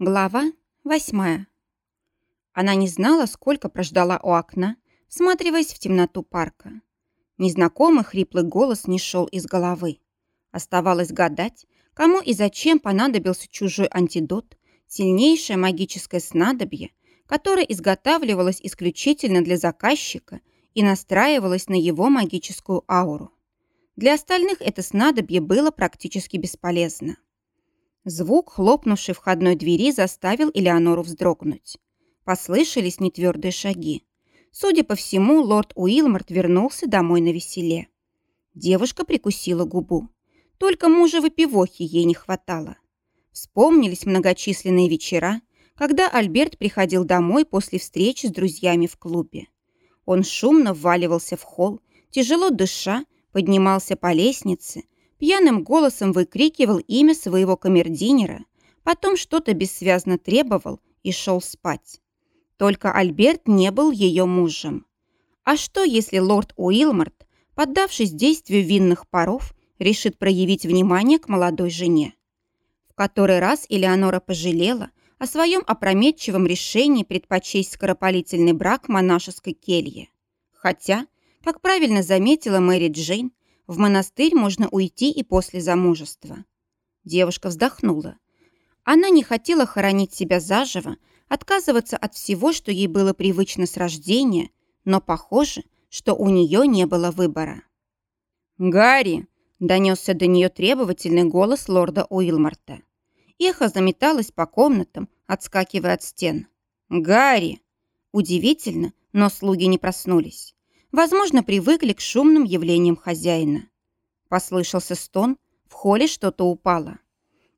Глава восьмая. Она не знала, сколько прождала у окна, всматриваясь в темноту парка. Незнакомый хриплый голос не шел из головы. Оставалось гадать, кому и зачем понадобился чужой антидот, сильнейшее магическое снадобье, которое изготавливалось исключительно для заказчика и настраивалось на его магическую ауру. Для остальных это снадобье было практически бесполезно. Звук, хлопнувший входной двери, заставил Элеонору вздрогнуть. Послышались нетвердые шаги. Судя по всему, лорд Уилморт вернулся домой на веселе. Девушка прикусила губу. Только мужа выпивохи ей не хватало. Вспомнились многочисленные вечера, когда Альберт приходил домой после встречи с друзьями в клубе. Он шумно вваливался в холл, тяжело дыша, поднимался по лестнице, пьяным голосом выкрикивал имя своего камердинера, потом что-то бессвязно требовал и шел спать. Только Альберт не был ее мужем. А что, если лорд Уилмарт, поддавшись действию винных паров, решит проявить внимание к молодой жене? В который раз Элеонора пожалела о своем опрометчивом решении предпочесть скоропалительный брак монашеской келье. Хотя, как правильно заметила Мэри Джейн, в монастырь можно уйти и после замужества. Девушка вздохнула. Она не хотела хоронить себя заживо, отказываться от всего, что ей было привычно с рождения, но похоже, что у нее не было выбора. «Гарри!» – донесся до нее требовательный голос лорда Уилмарта. Эхо заметалось по комнатам, отскакивая от стен. «Гарри!» Удивительно, но слуги не проснулись. Возможно, привыкли к шумным явлениям хозяина. Послышался стон, в холле что-то упало.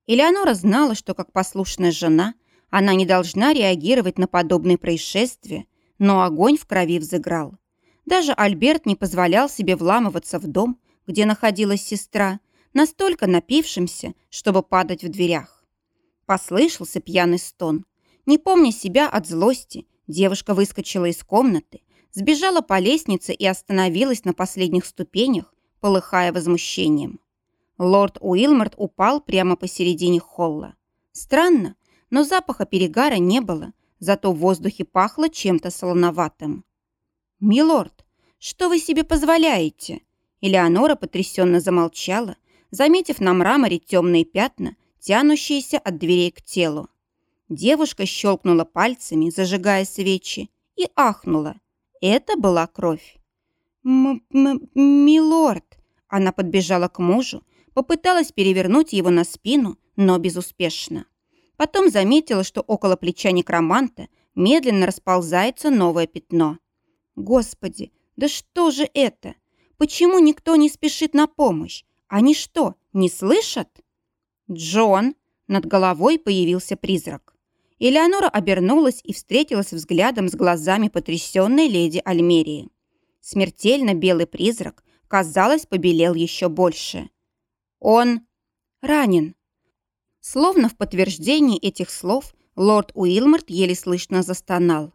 Элеонора знала, что как послушная жена она не должна реагировать на подобные происшествия, но огонь в крови взыграл. Даже Альберт не позволял себе вламываться в дом, где находилась сестра, настолько напившимся, чтобы падать в дверях. Послышался пьяный стон. Не помня себя от злости, девушка выскочила из комнаты, сбежала по лестнице и остановилась на последних ступенях, полыхая возмущением. Лорд Уилморт упал прямо посередине холла. Странно, но запаха перегара не было, зато в воздухе пахло чем-то солоноватым. «Милорд, что вы себе позволяете?» Элеонора потрясенно замолчала, заметив на мраморе темные пятна, тянущиеся от дверей к телу. Девушка щелкнула пальцами, зажигая свечи, и ахнула. Это была кровь. М -м «Милорд!» Она подбежала к мужу, попыталась перевернуть его на спину, но безуспешно. Потом заметила, что около плеча некроманта медленно расползается новое пятно. «Господи, да что же это? Почему никто не спешит на помощь? Они что, не слышат?» «Джон!» Над головой появился призрак. Элеонора обернулась и встретилась взглядом с глазами потрясенной леди Альмерии. Смертельно белый призрак, казалось, побелел еще больше. Он ранен. Словно в подтверждении этих слов лорд Уилморт еле слышно застонал.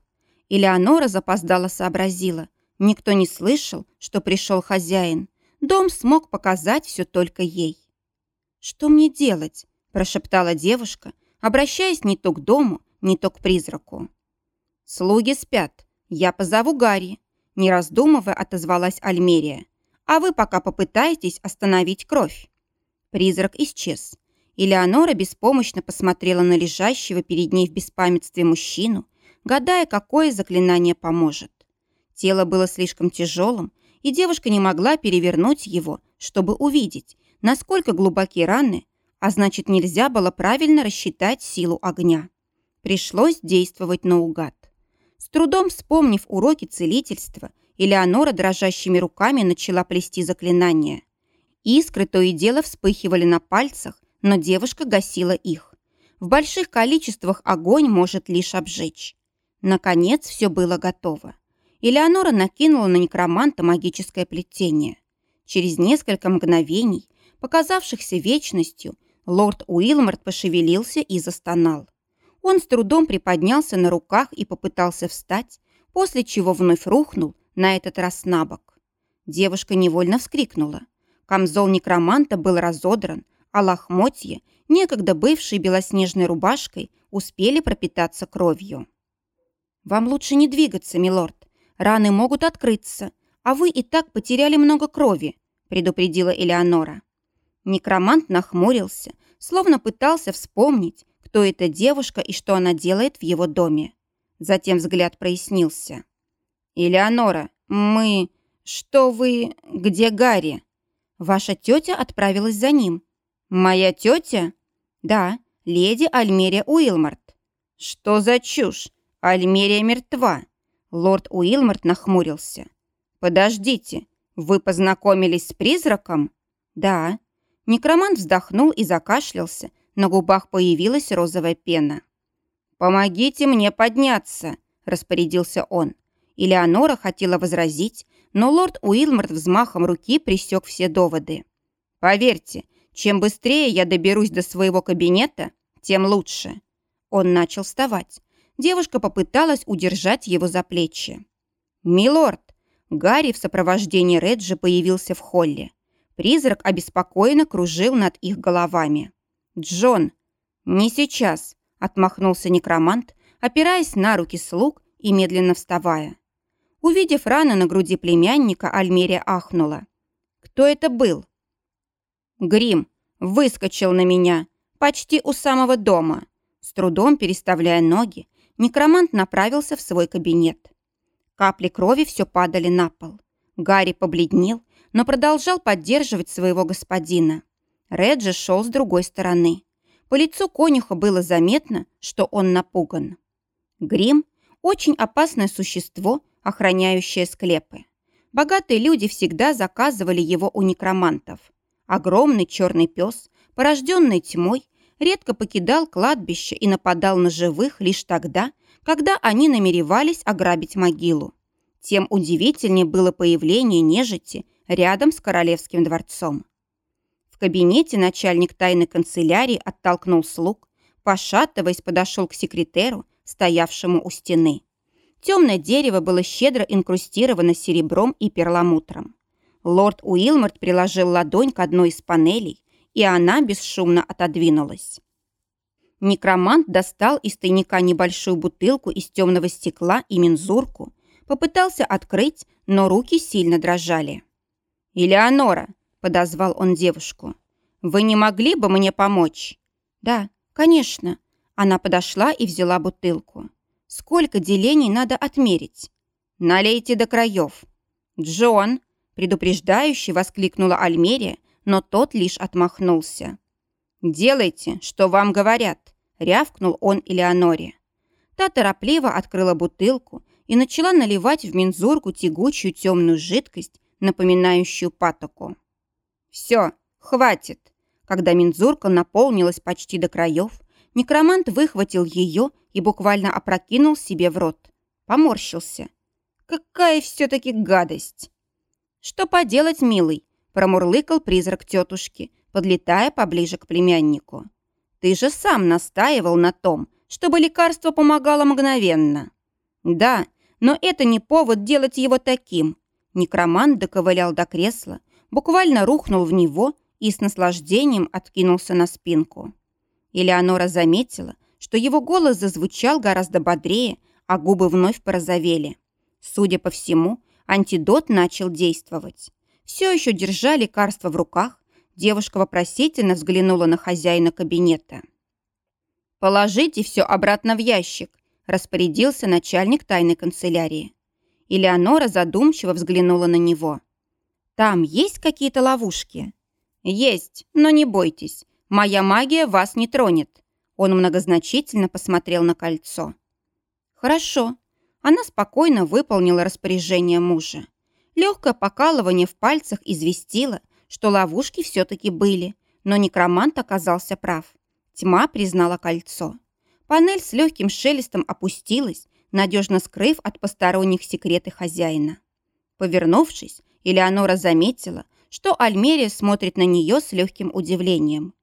Элеонора запоздала сообразила. Никто не слышал, что пришел хозяин. Дом смог показать все только ей. «Что мне делать?» – прошептала девушка – обращаясь не то к дому, не то к призраку. «Слуги спят. Я позову Гарри», – не раздумывая отозвалась Альмерия. «А вы пока попытаетесь остановить кровь». Призрак исчез. Элеонора беспомощно посмотрела на лежащего перед ней в беспамятстве мужчину, гадая, какое заклинание поможет. Тело было слишком тяжелым, и девушка не могла перевернуть его, чтобы увидеть, насколько глубоки раны, а значит, нельзя было правильно рассчитать силу огня. Пришлось действовать наугад. С трудом вспомнив уроки целительства, Элеонора дрожащими руками начала плести заклинания. Искры то и дело вспыхивали на пальцах, но девушка гасила их. В больших количествах огонь может лишь обжечь. Наконец все было готово. Элеонора накинула на некроманта магическое плетение. Через несколько мгновений, показавшихся вечностью, Лорд Уилморт пошевелился и застонал. Он с трудом приподнялся на руках и попытался встать, после чего вновь рухнул, на этот раз на бок. Девушка невольно вскрикнула. Камзол некроманта был разодран, а лохмотья, некогда бывшей белоснежной рубашкой, успели пропитаться кровью. «Вам лучше не двигаться, милорд. Раны могут открыться, а вы и так потеряли много крови», предупредила Элеонора. Некромант нахмурился, словно пытался вспомнить, кто эта девушка и что она делает в его доме. Затем взгляд прояснился. «Элеонора, мы... Что вы... Где Гарри?» «Ваша тетя отправилась за ним». «Моя тетя?» «Да, леди Альмерия Уилмарт». «Что за чушь? Альмерия мертва». Лорд Уилмарт нахмурился. «Подождите, вы познакомились с призраком?» «Да». Некромант вздохнул и закашлялся, на губах появилась розовая пена. «Помогите мне подняться», – распорядился он. Элеонора хотела возразить, но лорд Уилмарт взмахом руки пресек все доводы. «Поверьте, чем быстрее я доберусь до своего кабинета, тем лучше». Он начал вставать. Девушка попыталась удержать его за плечи. «Милорд!» Гарри в сопровождении Реджи появился в холле. Призрак обеспокоенно кружил над их головами. «Джон!» «Не сейчас!» – отмахнулся некромант, опираясь на руки слуг и медленно вставая. Увидев раны на груди племянника, Альмерия ахнула. «Кто это был?» «Грим выскочил на меня, почти у самого дома». С трудом переставляя ноги, некромант направился в свой кабинет. Капли крови все падали на пол. Гарри побледнел, но продолжал поддерживать своего господина. Реджи шел с другой стороны. По лицу конюха было заметно, что он напуган. Грим – очень опасное существо – охраняющее склепы. Богатые люди всегда заказывали его у некромантов. Огромный черный пес, порожденный тьмой, редко покидал кладбище и нападал на живых лишь тогда, когда они намеревались ограбить могилу. Тем удивительнее было появление нежити рядом с королевским дворцом. В кабинете начальник тайной канцелярии оттолкнул слуг, пошатываясь, подошел к секретеру, стоявшему у стены. Темное дерево было щедро инкрустировано серебром и перламутром. Лорд Уилморт приложил ладонь к одной из панелей, и она бесшумно отодвинулась. Некромант достал из тайника небольшую бутылку из темного стекла и мензурку, попытался открыть, но руки сильно дрожали. «Элеонора», — подозвал он девушку, — «вы не могли бы мне помочь?» «Да, конечно». Она подошла и взяла бутылку. Сколько делений надо отмерить? Налейте до краев. Джон, предупреждающе воскликнула Альмерия, но тот лишь отмахнулся. «Делайте, что вам говорят», — рявкнул он Элеоноре. Та торопливо открыла бутылку и начала наливать в мензурку тягучую темную жидкость, напоминающую патоку. «Все, хватит!» Когда мензурка наполнилась почти до краев, некромант выхватил ее и буквально опрокинул себе в рот. Поморщился. Какая все-таки гадость! Что поделать, милый? Промурлыкал призрак тетушки, подлетая поближе к племяннику. Ты же сам настаивал на том, чтобы лекарство помогало мгновенно. Да, но это не повод делать его таким. Некромант доковылял до кресла, буквально рухнул в него и с наслаждением откинулся на спинку. Элеонора заметила, что его голос зазвучал гораздо бодрее, а губы вновь порозовели. Судя по всему, антидот начал действовать. Все еще держа лекарство в руках, девушка вопросительно взглянула на хозяина кабинета. «Положите все обратно в ящик», – распорядился начальник тайной канцелярии. Элеонора задумчиво взглянула на него. «Там есть какие-то ловушки?» «Есть, но не бойтесь. Моя магия вас не тронет. Он многозначительно посмотрел на кольцо. «Хорошо». Она спокойно выполнила распоряжение мужа. Легкое покалывание в пальцах известило, что ловушки все-таки были, но некромант оказался прав. Тьма признала кольцо. Панель с легким шелестом опустилась, надежно скрыв от посторонних секреты хозяина. Повернувшись, Элеонора заметила, что Альмерия смотрит на нее с легким удивлением.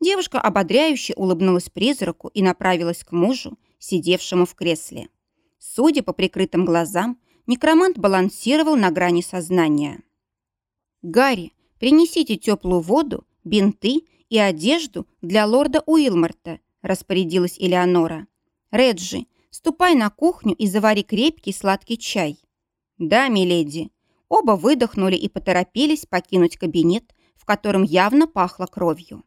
Девушка ободряюще улыбнулась призраку и направилась к мужу, сидевшему в кресле. Судя по прикрытым глазам, некромант балансировал на грани сознания. «Гарри, принесите теплую воду, бинты и одежду для лорда Уилмарта», распорядилась Элеонора. «Реджи, ступай на кухню и завари крепкий сладкий чай». «Да, миледи». Оба выдохнули и поторопились покинуть кабинет, в котором явно пахло кровью.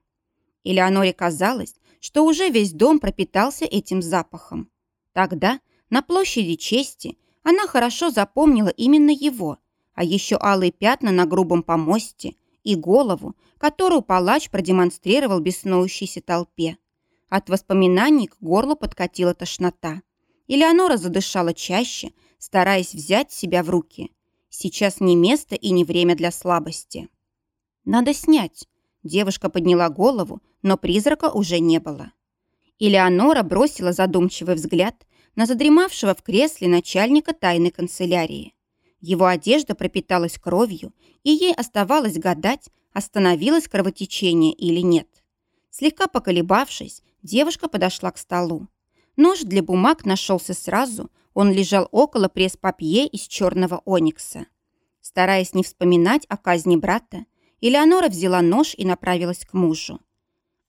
Элеоноре казалось, что уже весь дом пропитался этим запахом. Тогда, на площади чести, она хорошо запомнила именно его, а еще алые пятна на грубом помосте и голову, которую палач продемонстрировал беснующейся толпе. От воспоминаний к горлу подкатила тошнота. Элеонора задышала чаще, стараясь взять себя в руки. Сейчас не место и не время для слабости. «Надо снять». Девушка подняла голову, но призрака уже не было. Элеонора бросила задумчивый взгляд на задремавшего в кресле начальника тайной канцелярии. Его одежда пропиталась кровью, и ей оставалось гадать, остановилось кровотечение или нет. Слегка поколебавшись, девушка подошла к столу. Нож для бумаг нашелся сразу, он лежал около пресс-папье из черного оникса. Стараясь не вспоминать о казни брата, Элеонора взяла нож и направилась к мужу.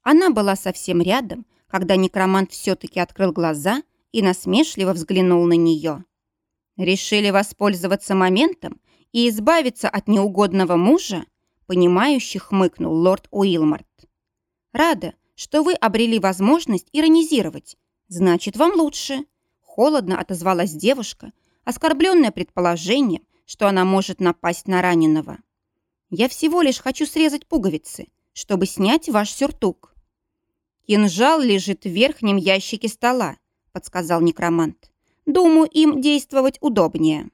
Она была совсем рядом, когда некромант все-таки открыл глаза и насмешливо взглянул на нее. «Решили воспользоваться моментом и избавиться от неугодного мужа?» понимающе хмыкнул лорд Уилмарт. «Рада, что вы обрели возможность иронизировать. Значит, вам лучше». Холодно отозвалась девушка, оскорбленная предположением, что она может напасть на раненого. «Я всего лишь хочу срезать пуговицы, чтобы снять ваш сюртук». «Кинжал лежит в верхнем ящике стола», — подсказал некромант. «Думаю, им действовать удобнее».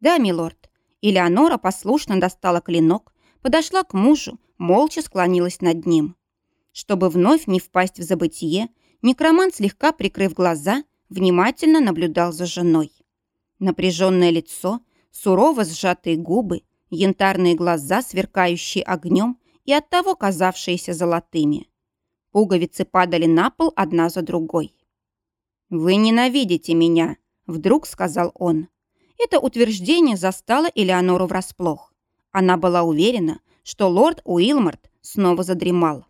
«Да, милорд». Элеонора послушно достала клинок, подошла к мужу, молча склонилась над ним. Чтобы вновь не впасть в забытие, некромант, слегка прикрыв глаза, внимательно наблюдал за женой. Напряженное лицо, сурово сжатые губы, янтарные глаза, сверкающие огнем и оттого казавшиеся золотыми. Пуговицы падали на пол одна за другой. «Вы ненавидите меня», — вдруг сказал он. Это утверждение застало Элеонору врасплох. Она была уверена, что лорд Уилмарт снова задремал.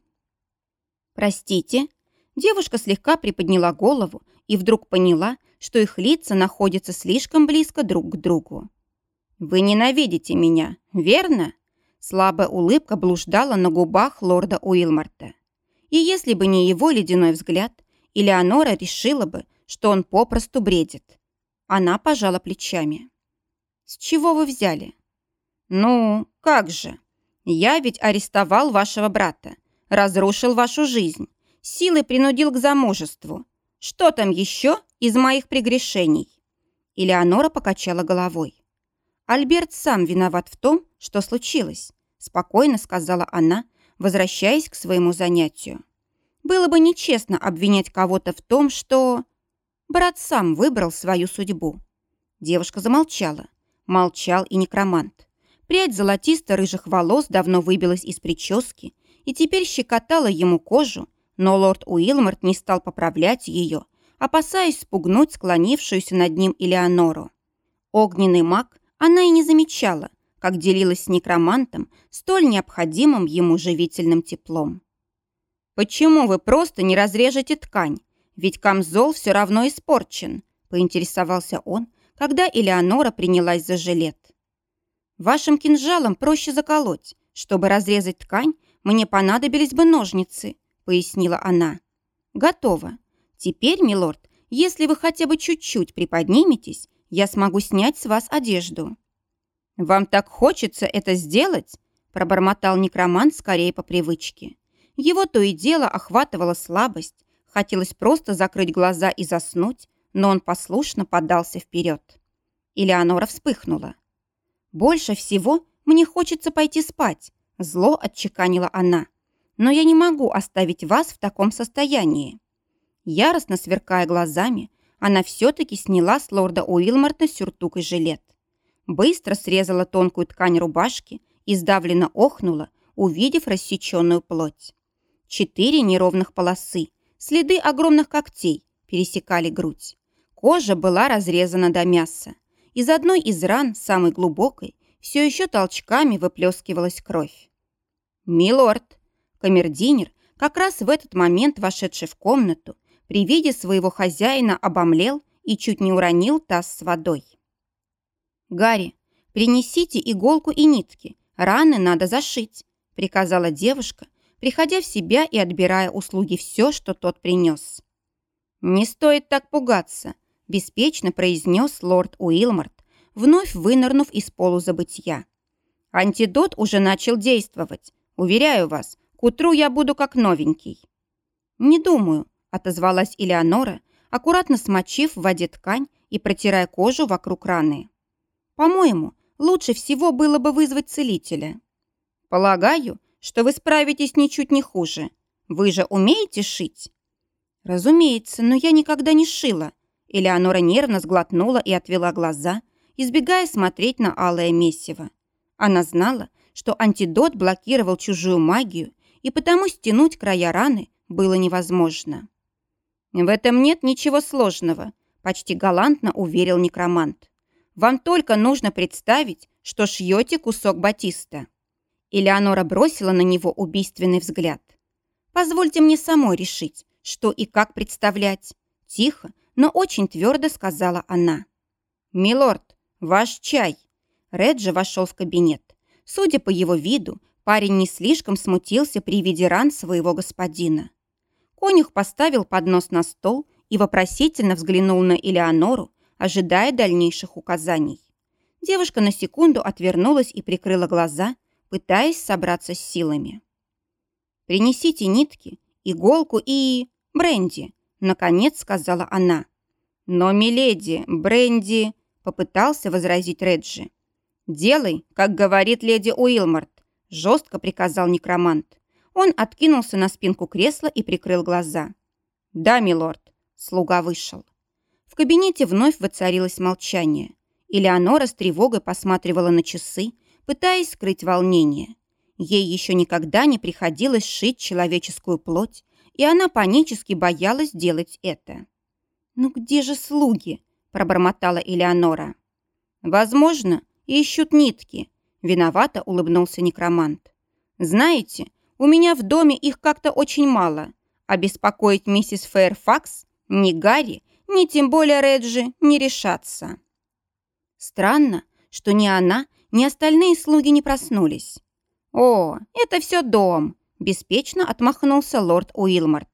«Простите?» Девушка слегка приподняла голову и вдруг поняла, что их лица находятся слишком близко друг к другу. «Вы ненавидите меня, верно?» Слабая улыбка блуждала на губах лорда Уилмарта. И если бы не его ледяной взгляд, Элеонора решила бы, что он попросту бредит. Она пожала плечами. «С чего вы взяли?» «Ну, как же? Я ведь арестовал вашего брата, разрушил вашу жизнь, силой принудил к замужеству. Что там еще из моих прегрешений?» Элеонора покачала головой. «Альберт сам виноват в том, что случилось», спокойно сказала она, возвращаясь к своему занятию. «Было бы нечестно обвинять кого-то в том, что...» Брат сам выбрал свою судьбу. Девушка замолчала. Молчал и некромант. Прядь золотисто-рыжих волос давно выбилась из прически и теперь щекотала ему кожу, но лорд Уилмарт не стал поправлять ее, опасаясь спугнуть склонившуюся над ним Элеонору. Огненный маг она и не замечала, как делилась с некромантом столь необходимым ему живительным теплом. «Почему вы просто не разрежете ткань? Ведь камзол все равно испорчен», поинтересовался он, когда Элеонора принялась за жилет. «Вашим кинжалом проще заколоть. Чтобы разрезать ткань, мне понадобились бы ножницы», пояснила она. «Готово. Теперь, милорд, если вы хотя бы чуть-чуть приподниметесь, я смогу снять с вас одежду». «Вам так хочется это сделать?» пробормотал некромант скорее по привычке. Его то и дело охватывала слабость, хотелось просто закрыть глаза и заснуть, но он послушно подался вперед. Элеонора вспыхнула. «Больше всего мне хочется пойти спать», зло отчеканила она но я не могу оставить вас в таком состоянии». Яростно сверкая глазами, она все-таки сняла с лорда Уилмарта сюртук и жилет. Быстро срезала тонкую ткань рубашки и сдавленно охнула, увидев рассеченную плоть. Четыре неровных полосы, следы огромных когтей, пересекали грудь. Кожа была разрезана до мяса. Из одной из ран, самой глубокой, все еще толчками выплескивалась кровь. «Милорд!» Камердинер, как раз в этот момент вошедший в комнату, при виде своего хозяина обомлел и чуть не уронил таз с водой. «Гарри, принесите иголку и нитки, раны надо зашить», приказала девушка, приходя в себя и отбирая услуги все, что тот принес. «Не стоит так пугаться», беспечно произнес лорд Уилмарт, вновь вынырнув из полузабытия. «Антидот уже начал действовать. Уверяю вас, к утру я буду как новенький». «Не думаю», — отозвалась Элеонора, аккуратно смочив в воде ткань и протирая кожу вокруг раны. «По-моему, лучше всего было бы вызвать целителя». «Полагаю, что вы справитесь ничуть не хуже. Вы же умеете шить?» «Разумеется, но я никогда не шила». Элеонора нервно сглотнула и отвела глаза, избегая смотреть на алое месиво. Она знала, что антидот блокировал чужую магию, и потому стянуть края раны было невозможно. «В этом нет ничего сложного», – почти галантно уверил некромант. «Вам только нужно представить, что шьете кусок батиста». Элеонора бросила на него убийственный взгляд. «Позвольте мне самой решить, что и как представлять». Тихо, но очень твердо сказала она. «Милорд, ваш чай». Реджи вошел в кабинет. Судя по его виду, парень не слишком смутился при виде ран своего господина. Конюх поставил поднос на стол и вопросительно взглянул на Элеонору, ожидая дальнейших указаний. Девушка на секунду отвернулась и прикрыла глаза, пытаясь собраться с силами. «Принесите нитки, иголку и... бренди», — наконец сказала она. «Но, миледи, бренди...» — попытался возразить Реджи. «Делай, как говорит леди Уилмарт», — жестко приказал некромант. Он откинулся на спинку кресла и прикрыл глаза. «Да, милорд», — слуга вышел. В кабинете вновь воцарилось молчание. Элеонора с тревогой посматривала на часы, пытаясь скрыть волнение. Ей еще никогда не приходилось шить человеческую плоть, и она панически боялась делать это. «Ну где же слуги?» – пробормотала Элеонора. «Возможно, ищут нитки», – виновато улыбнулся некромант. «Знаете, у меня в доме их как-то очень мало, а беспокоить миссис Фэрфакс ни Гарри, ни тем более Реджи не решатся». Странно, что ни она, ни остальные слуги не проснулись. «О, это все дом», – беспечно отмахнулся лорд Уилмарт.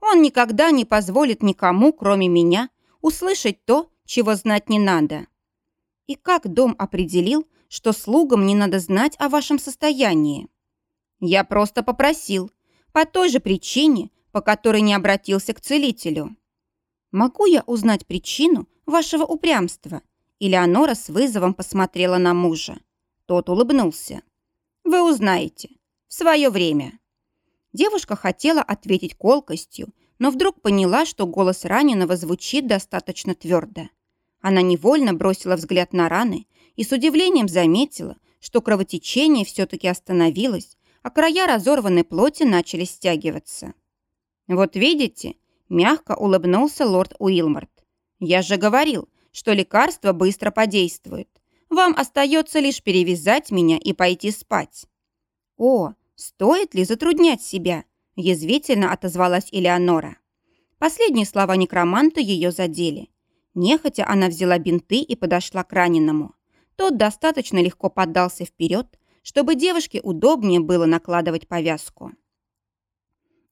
«Он никогда не позволит никому, кроме меня, услышать то, чего знать не надо». «И как дом определил, что слугам не надо знать о вашем состоянии?» Я просто попросил, по той же причине, по которой не обратился к целителю. Могу я узнать причину вашего упрямства? Элеонора с вызовом посмотрела на мужа. Тот улыбнулся. Вы узнаете. В свое время. Девушка хотела ответить колкостью, но вдруг поняла, что голос раненого звучит достаточно твердо. Она невольно бросила взгляд на раны и с удивлением заметила, что кровотечение все-таки остановилось, а края разорванной плоти начали стягиваться. «Вот видите?» – мягко улыбнулся лорд Уилмарт. «Я же говорил, что лекарство быстро подействует. Вам остается лишь перевязать меня и пойти спать». «О, стоит ли затруднять себя?» – язвительно отозвалась Элеонора. Последние слова некроманта ее задели. Нехотя она взяла бинты и подошла к раненому. Тот достаточно легко поддался вперед, чтобы девушке удобнее было накладывать повязку.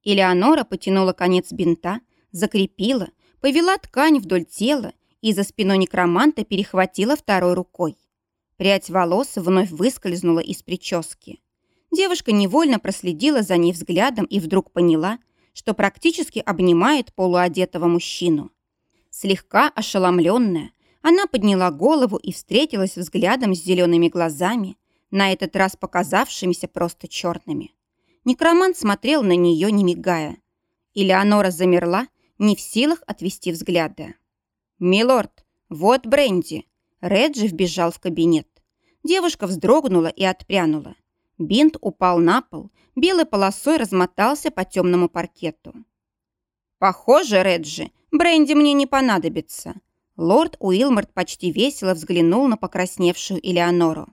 Элеонора потянула конец бинта, закрепила, повела ткань вдоль тела и за спиной некроманта перехватила второй рукой. Прядь волос вновь выскользнула из прически. Девушка невольно проследила за ней взглядом и вдруг поняла, что практически обнимает полуодетого мужчину. Слегка ошеломленная, она подняла голову и встретилась взглядом с зелеными глазами, на этот раз показавшимися просто черными. Некромант смотрел на нее, не мигая. Элеонора замерла, не в силах отвести взгляда. «Милорд, вот бренди. Реджи вбежал в кабинет. Девушка вздрогнула и отпрянула. Бинт упал на пол, белой полосой размотался по темному паркету. «Похоже, Реджи, бренди мне не понадобится». Лорд Уилмарт почти весело взглянул на покрасневшую Элеонору.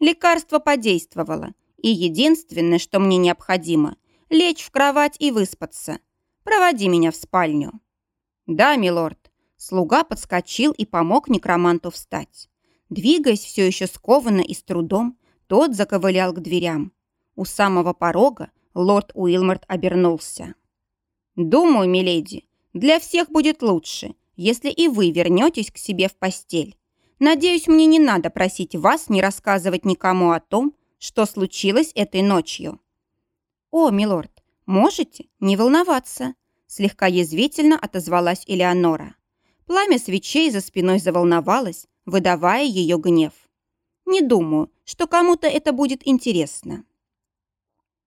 Лекарство подействовало, и единственное, что мне необходимо, лечь в кровать и выспаться. Проводи меня в спальню». «Да, милорд». Слуга подскочил и помог некроманту встать. Двигаясь все еще скованно и с трудом, тот заковылял к дверям. У самого порога лорд Уилморт обернулся. «Думаю, миледи, для всех будет лучше, если и вы вернетесь к себе в постель. Надеюсь, мне не надо просить вас не рассказывать никому о том, что случилось этой ночью». «О, милорд, можете не волноваться», слегка язвительно отозвалась Элеонора. Пламя свечей за спиной заволновалось, выдавая ее гнев. «Не думаю, что кому-то это будет интересно».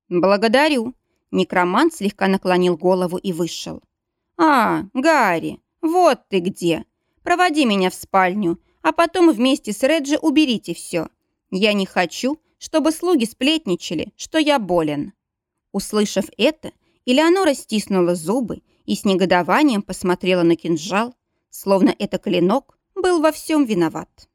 «Благодарю», Некромант слегка наклонил голову и вышел. «А, Гарри, вот ты где! Проводи меня в спальню, а потом вместе с Реджи уберите все. Я не хочу, чтобы слуги сплетничали, что я болен». Услышав это, Элеонора стиснула зубы и с негодованием посмотрела на кинжал, словно это клинок был во всем виноват.